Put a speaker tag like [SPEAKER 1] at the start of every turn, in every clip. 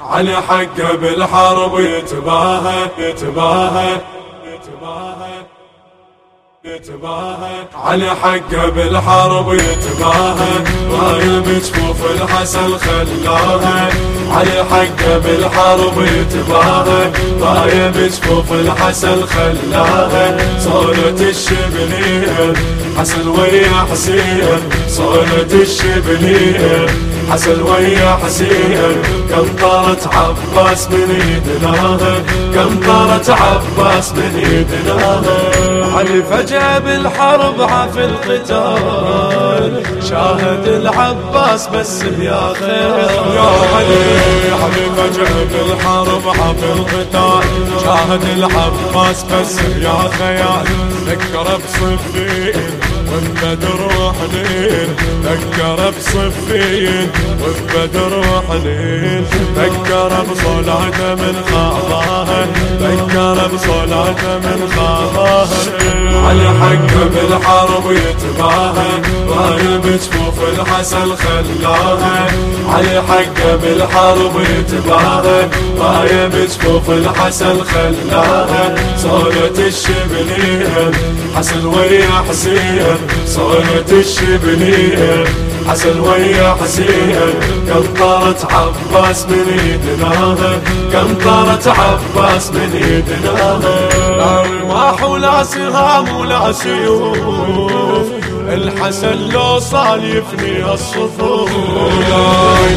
[SPEAKER 1] علي حقه بالحرب يتباهى يتباهى يتباهى. يتباهى علي حقه بالحرب يتباهى رايم جفوف الحسن خلاها علي حقه بالحرب يتباهى رايم جفوف الحسن خلاها صورة الشبلين حسن ويا حسين. صورة الشبلين حسن ويا حسين. كم طارت عباس من يدناها كم طارت عباس من يدناها علي فجأة بالحرب عاف القتال. شاهد العباس بس يا خير. يا علي علي فجأة بالحرب عاف القتال. شاهد العباس بس يا خيال ذكر بصفين والبدر وحنين ذكر بصفين والبدر وحنين ذكر بصلاته من خاضاها ذكر بصلاته من خاضاها على حق بالحرب يتباهى رايب جفوف الحسن خلاها. علي حق بالحرب يتباهى رايب جفوف الحسن خلاها. صولة الشبلين حسن ويا حسين. صونة الشبلية حسن ويا حسين كم طارت عباس من يدناها كم طارت عباس من يدناها لا رماح ولا سهام ولا سيوف الحسن لو صال يفني الصفوف.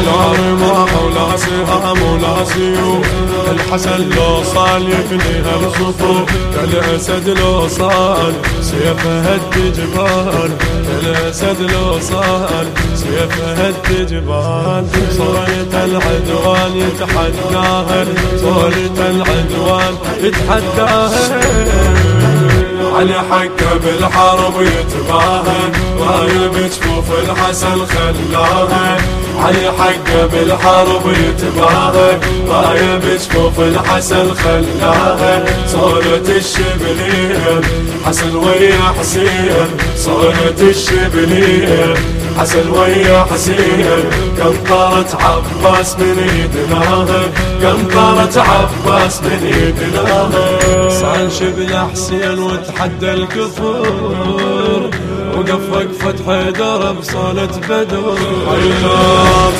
[SPEAKER 1] لا رماح ولا سهام ولا سيوف الحسن لو صال يفني الصفوف كالاسد لو صال سيفه هد جبال كالاسد لو صال سيفه هد جبال صورة العدوان يتحداها صورة العدوان يتحداها علي حقه بالحرب يتباهى رايب جفوف الحسن خلاها علي حقه بالحرب يتباهى رايب جفوف الحسن خلاها صورة الشبلين حسن ويا حسين. صورة الشبلين حسن ويا حسين. طارت عباس من يدناها طارت عباس من يدناها صان شبل حسين وتحدى الكفر وقف وقفة حيدر بصالة بدر.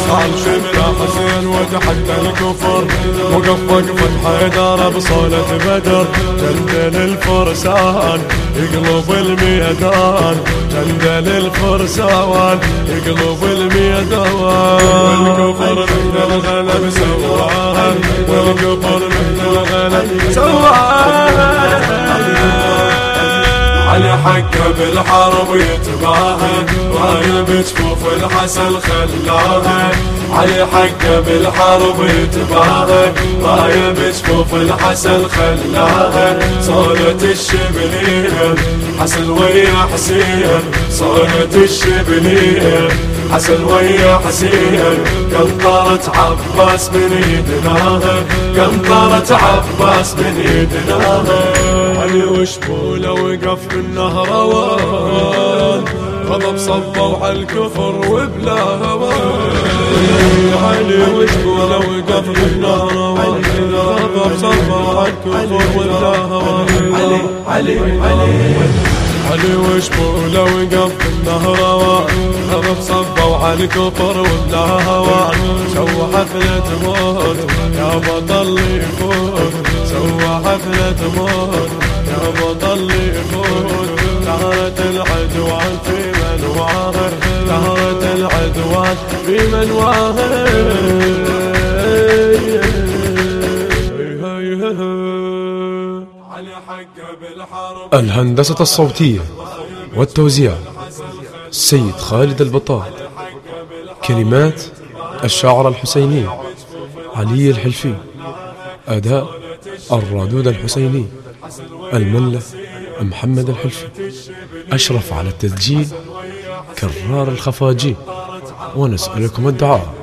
[SPEAKER 1] صان شبل حسين وتحدى الكفر. وقف وقفة حيدر بصالة بدر. جندل الفرسان يقلب الميدان. جندل الفرسان يقلب الميدان. والكفر من الغنم سواها والكفر من الغنم سواها علي حقه بالحرب يتباهى رايب جفوف الحسن خلاها. علي حقه بالحرب يتباهى رايب جفوف الحسن خلاها. صولة الشبلين حسن ويا حسين. صولة الشبلين حسن ويا حسين. طارت عباس من يدناها طارت عباس من يدناها. علي وشبوله وقف بالنهروان غضب صبوا على الكفر وبلا هوان. علي وشبوله وقف بالنهروان غضب صبوا على الكفر وبلا هوان. علي علي علي. علي وشبوله وقف بالنهروان غضب صبوا على الكفر وبلا هوان. سوى حفلة موت يا بطل يفوت سوى حفلة موت. العدوان في
[SPEAKER 2] الهندسة الصوتية والتوزيع السيد خالد البطال كلمات الشاعر الحسيني علي الحلفي. أداء الرادود الحسيني. الملة محمد الحلفي. أشرف على التسجيل كرار الخفاجي. ونسألكم الدعاء.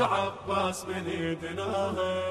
[SPEAKER 2] عباس من يدناها